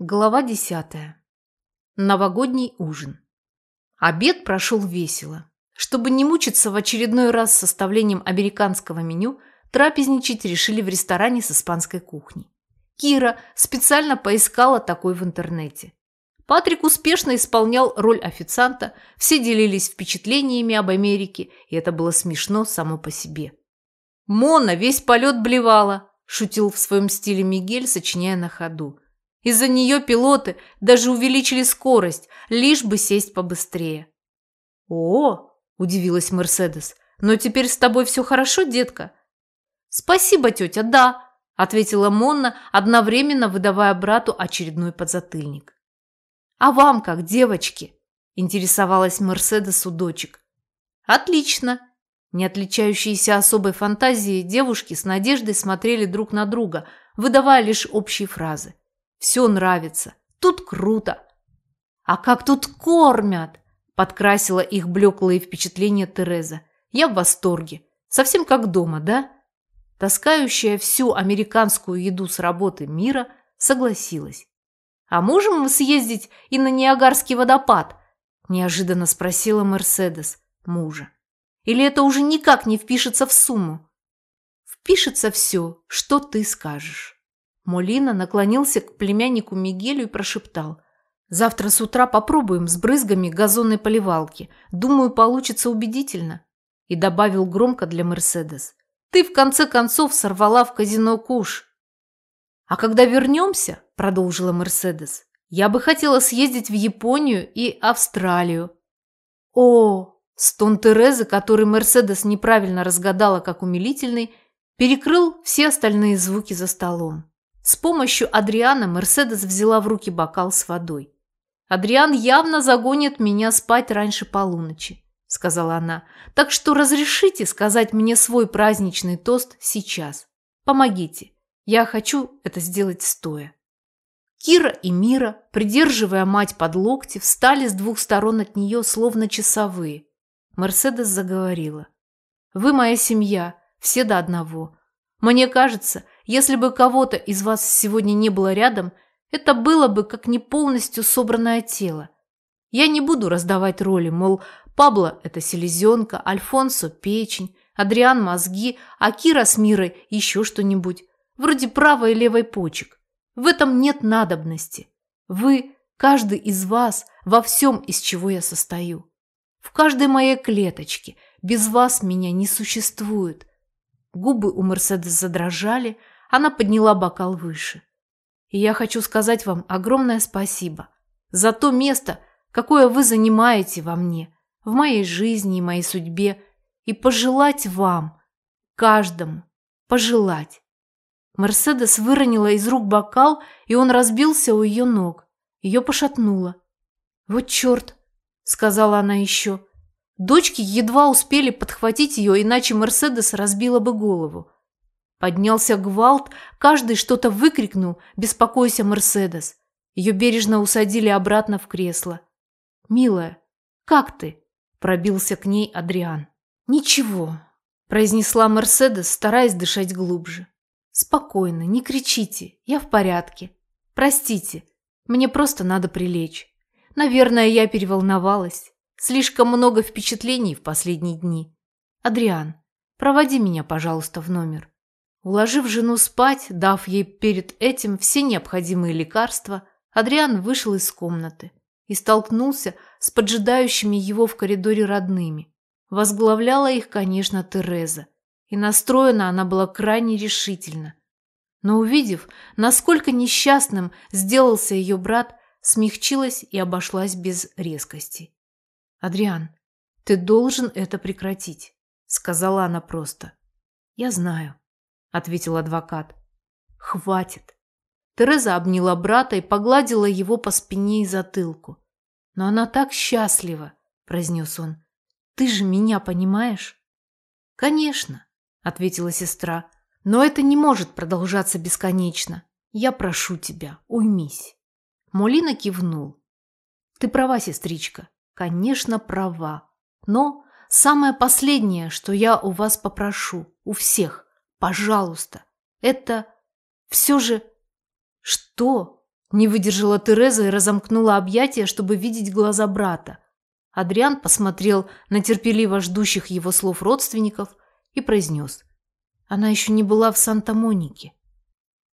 Глава десятая. Новогодний ужин. Обед прошел весело. Чтобы не мучиться в очередной раз с составлением американского меню, трапезничать решили в ресторане с испанской кухней. Кира специально поискала такой в интернете. Патрик успешно исполнял роль официанта, все делились впечатлениями об Америке, и это было смешно само по себе. «Мона весь полет блевала», – шутил в своем стиле Мигель, сочиняя на ходу – из-за нее пилоты даже увеличили скорость, лишь бы сесть побыстрее. «О!» – удивилась Мерседес. «Но теперь с тобой все хорошо, детка?» «Спасибо, тетя, да», – ответила Монна, одновременно выдавая брату очередной подзатыльник. «А вам как, девочки?» – интересовалась Мерседес у дочек. «Отлично!» Не отличающиеся особой фантазией девушки с надеждой смотрели друг на друга, выдавая лишь общие фразы. Все нравится. Тут круто. А как тут кормят? Подкрасила их блеклые впечатления Тереза. Я в восторге. Совсем как дома, да? Таскающая всю американскую еду с работы мира согласилась. «А можем мы съездить и на Ниагарский водопад?» – неожиданно спросила Мерседес мужа. «Или это уже никак не впишется в сумму?» «Впишется все, что ты скажешь». Молина наклонился к племяннику Мигелю и прошептал. «Завтра с утра попробуем с брызгами газонной поливалки. Думаю, получится убедительно». И добавил громко для Мерседес. «Ты в конце концов сорвала в казино куш». «А когда вернемся», – продолжила Мерседес, – «я бы хотела съездить в Японию и Австралию». «О!» – стон Терезы, который Мерседес неправильно разгадала как умилительный, перекрыл все остальные звуки за столом. С помощью Адриана Мерседес взяла в руки бокал с водой. «Адриан явно загонит меня спать раньше полуночи», – сказала она. «Так что разрешите сказать мне свой праздничный тост сейчас. Помогите. Я хочу это сделать стоя». Кира и Мира, придерживая мать под локти, встали с двух сторон от нее, словно часовые. Мерседес заговорила. «Вы моя семья, все до одного. Мне кажется, если бы кого-то из вас сегодня не было рядом, это было бы как не полностью собранное тело. Я не буду раздавать роли, мол, Пабло – это селезенка, Альфонсо – печень, Адриан – мозги, а Кира с Мирой – еще что-нибудь, вроде правой и левой почек. В этом нет надобности. Вы, каждый из вас, во всем, из чего я состою. В каждой моей клеточке. Без вас меня не существует. Губы у Мерседес задрожали, она подняла бокал выше. И я хочу сказать вам огромное спасибо за то место, какое вы занимаете во мне, в моей жизни и моей судьбе, и пожелать вам, каждому, пожелать. Мерседес выронила из рук бокал, и он разбился у ее ног. Ее пошатнуло. «Вот черт!» – сказала она еще. Дочки едва успели подхватить ее, иначе Мерседес разбила бы голову. Поднялся гвалт, каждый что-то выкрикнул, беспокойся Мерседес. Ее бережно усадили обратно в кресло. «Милая, как ты?» – пробился к ней Адриан. «Ничего», – произнесла Мерседес, стараясь дышать глубже. «Спокойно, не кричите, я в порядке. Простите, мне просто надо прилечь. Наверное, я переволновалась. Слишком много впечатлений в последние дни. Адриан, проводи меня, пожалуйста, в номер». Уложив жену спать, дав ей перед этим все необходимые лекарства, Адриан вышел из комнаты и столкнулся с поджидающими его в коридоре родными. Возглавляла их, конечно, Тереза, и настроена она была крайне решительно. Но увидев, насколько несчастным сделался ее брат, смягчилась и обошлась без резкости. «Адриан, ты должен это прекратить», — сказала она просто. «Я знаю», – ответил адвокат. «Хватит». Тереза обняла брата и погладила его по спине и затылку. «Но она так счастлива», – произнес он. «Ты же меня понимаешь?» «Конечно», – ответила сестра. «Но это не может продолжаться бесконечно. Я прошу тебя, уймись». Молина кивнул. «Ты права, сестричка. Конечно, права. Но самое последнее, что я у вас попрошу, у всех, Пожалуйста, это все же... Что? Не выдержала Тереза и разомкнула объятия, чтобы видеть глаза брата. Адриан посмотрел на терпеливо ждущих его слов родственников и произнес. Она еще не была в Санта-Монике.